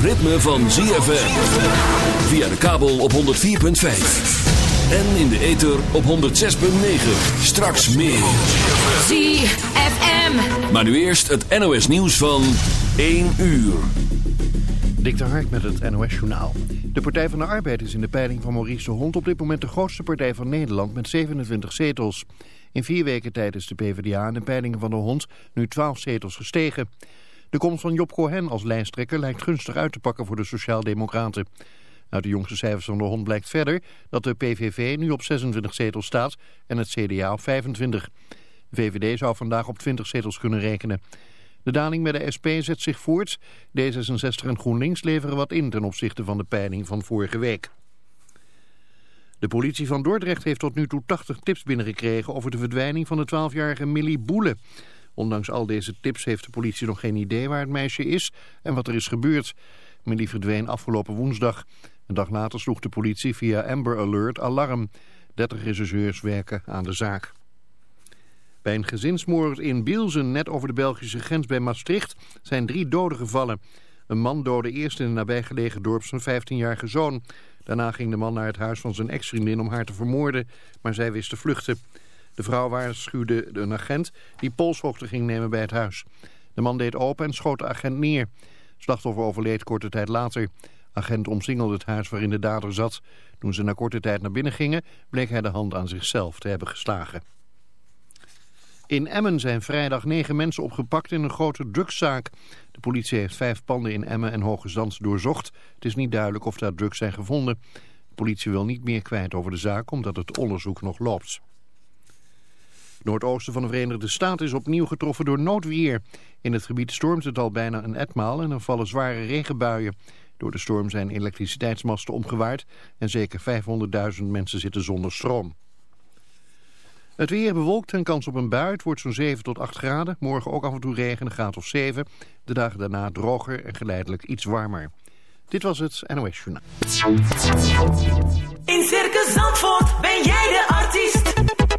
het ritme van ZFM. Via de kabel op 104.5. En in de ether op 106.9. Straks meer. ZFM. Maar nu eerst het NOS nieuws van 1 uur. Dik de Hark met het NOS Journaal. De Partij van de Arbeid is in de peiling van Maurice de Hond op dit moment de grootste partij van Nederland met 27 zetels. In vier weken tijd is de PvdA in de peilingen van de Hond nu 12 zetels gestegen. De komst van Job Cohen als lijsttrekker lijkt gunstig uit te pakken voor de Sociaaldemocraten. Uit de jongste cijfers van de Hond blijkt verder dat de PVV nu op 26 zetels staat en het CDA op 25. De VVD zou vandaag op 20 zetels kunnen rekenen. De daling bij de SP zet zich voort. D66 en GroenLinks leveren wat in ten opzichte van de peiling van vorige week. De politie van Dordrecht heeft tot nu toe 80 tips binnengekregen over de verdwijning van de 12-jarige Millie Boele. Ondanks al deze tips heeft de politie nog geen idee waar het meisje is en wat er is gebeurd. Millie verdween afgelopen woensdag. Een dag later sloeg de politie via Amber Alert alarm. 30 rechercheurs werken aan de zaak. Bij een gezinsmoord in Bielsen, net over de Belgische grens bij Maastricht, zijn drie doden gevallen. Een man doodde eerst in een nabijgelegen dorp zijn 15-jarige zoon. Daarna ging de man naar het huis van zijn ex-vriendin om haar te vermoorden, maar zij wist te vluchten. De vrouw waarschuwde een agent die polshoogte ging nemen bij het huis. De man deed open en schoot de agent neer. Slachtoffer overleed korte tijd later. Agent omsingelde het huis waarin de dader zat. Toen ze na korte tijd naar binnen gingen, bleek hij de hand aan zichzelf te hebben geslagen. In Emmen zijn vrijdag negen mensen opgepakt in een grote drugszaak. De politie heeft vijf panden in Emmen en Hoge Zand doorzocht. Het is niet duidelijk of daar drugs zijn gevonden. De politie wil niet meer kwijt over de zaak omdat het onderzoek nog loopt. Het noordoosten van de Verenigde Staten is opnieuw getroffen door noodweer. In het gebied stormt het al bijna een etmaal en er vallen zware regenbuien. Door de storm zijn elektriciteitsmasten omgewaaid en zeker 500.000 mensen zitten zonder stroom. Het weer bewolkt en kans op een bui. Het wordt zo'n 7 tot 8 graden. Morgen ook af en toe regen, een graad of 7. De dagen daarna droger en geleidelijk iets warmer. Dit was het NOS Journaal. In Circus Zandvoort ben jij de artiest.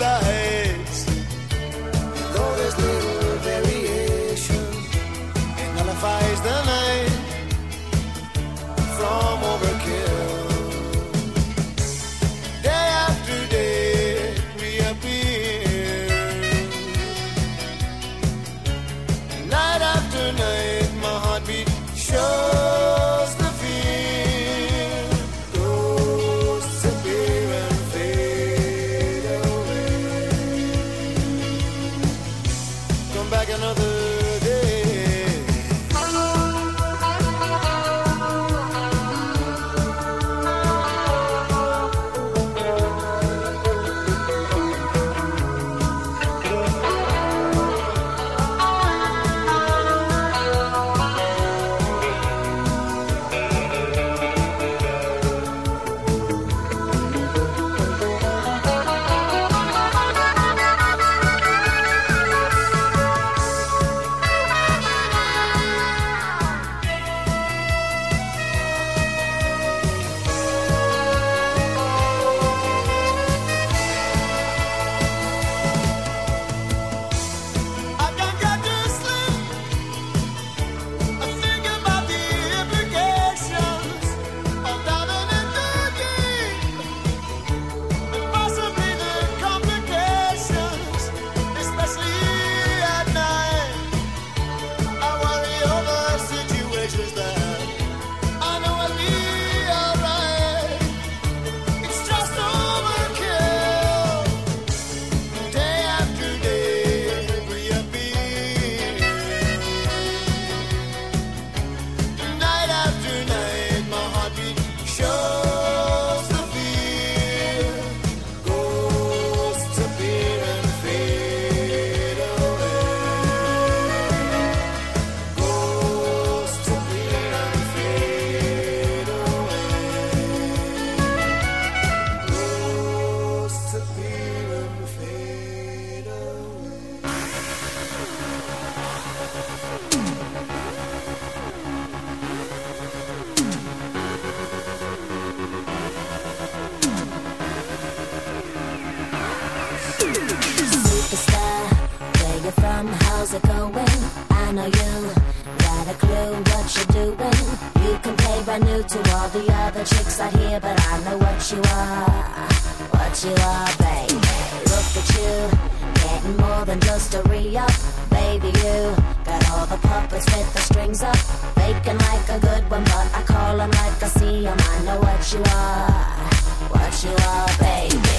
There's like a good one, but I call him like I see him. I know what you are, what you are, baby.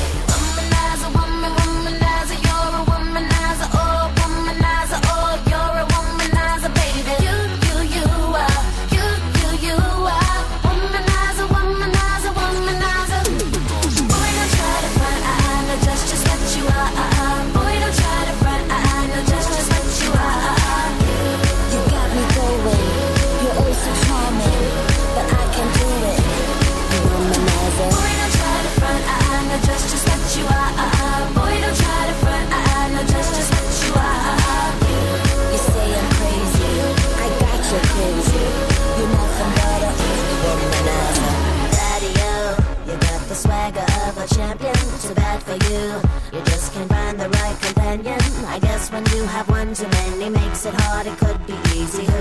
comes a makes it hard, it could be easy.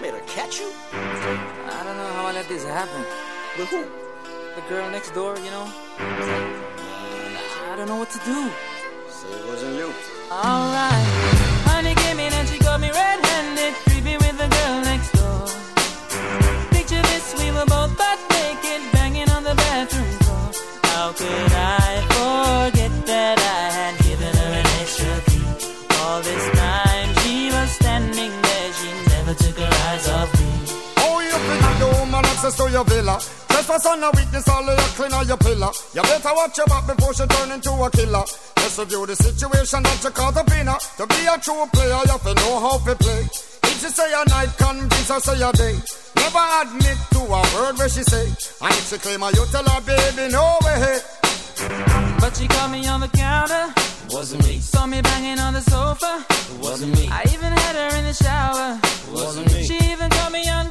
Made her catch you? I don't know how I let this happen. With who? The girl next door, you know? I don't know what to do. Say it wasn't you. Alright. Trespass on a weakness, all of your clean on your pillar. You better watch your back before she turn into a killer. Just review the situation that you caught up in her. To be a true player, you have to know how to play. If she say a night, convince her say a day. Never admit to a word where she say. And if she claim her, you tell her, baby, no way. But she caught me on the counter. Wasn't me. Saw me banging on the sofa. Wasn't me. I even had her in the shower. Wasn't me. She even caught me on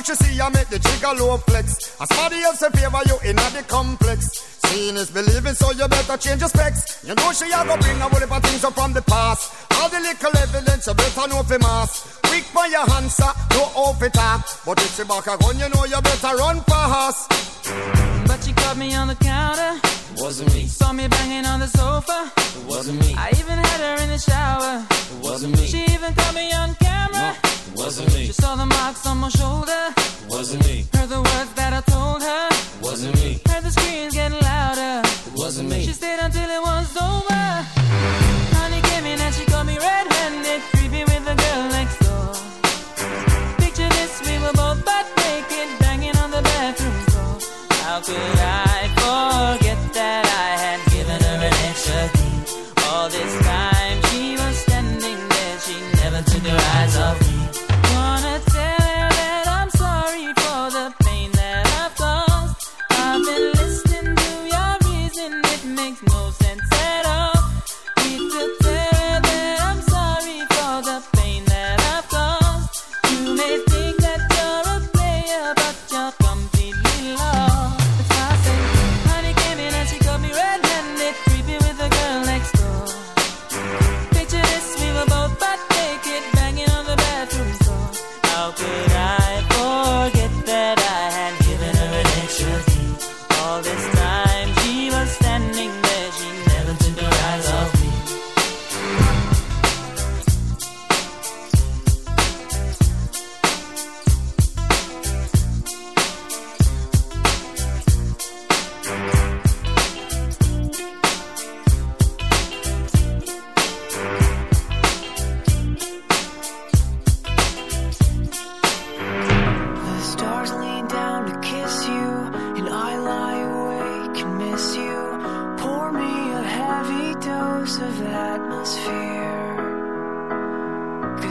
you should see I make the trigger low flex. As somebody else in favor you in the complex. Seeing is believing, so you better change your specs. You know she a go bring a whole heap of things up from the past. All the little evidence you better know for mass. Quick for your answer, no off it talk. But if she back a gun, you know you better run fast. But she caught me on the counter. Wasn't me. Saw me banging on the sofa. It wasn't me. I even had her in the shower. It wasn't me. She even caught me on It Wasn't me. She saw the marks on my shoulder. Wasn't me. Heard the words that I told her. Wasn't me. Heard the screams getting louder. Wasn't me. She stayed until it was over. Honey came in and she caught me red-handed, with the girl next door. Picture this, we were both butt naked, banging on the bathroom floor. How could I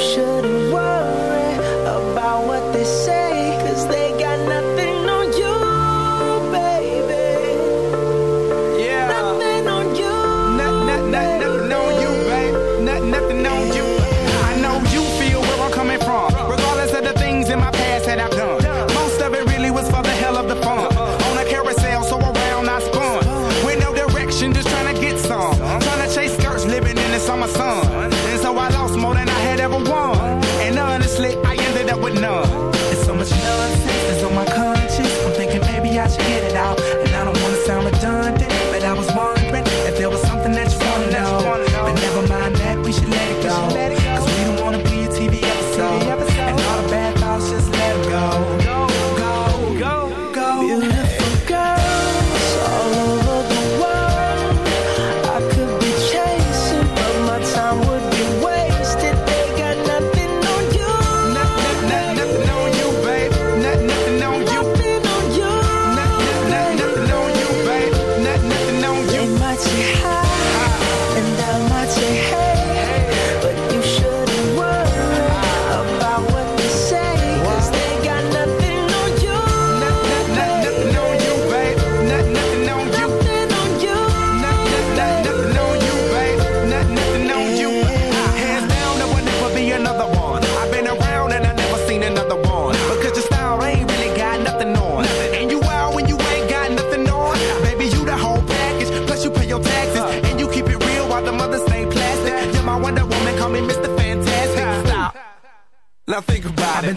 Sớ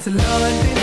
to love and be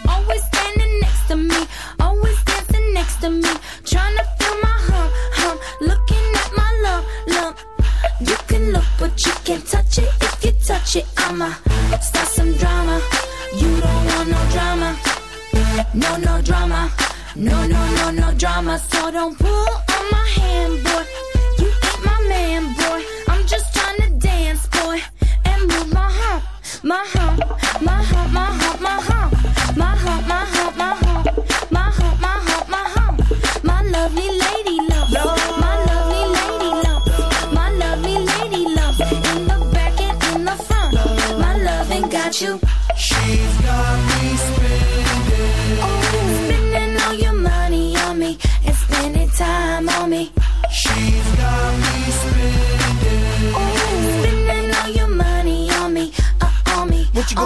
to me, trying to feel my hump, hump. Looking at my lump, lump. You can look, but you can't touch it. If you touch it, I'ma start some drama. You don't want no drama, no no drama, no no no no drama. So don't pull on my hand, boy. You ain't my man, boy. I'm just trying to dance, boy, and move my hump, my hump, my hump,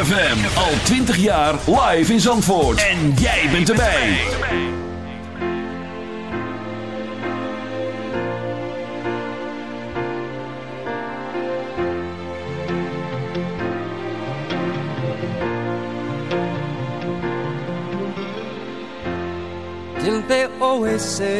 ZFM. Al 20 jaar live in Zandvoort. En jij bent erbij. Didn't they always say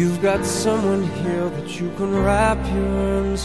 You've got someone here that you can wrap your arms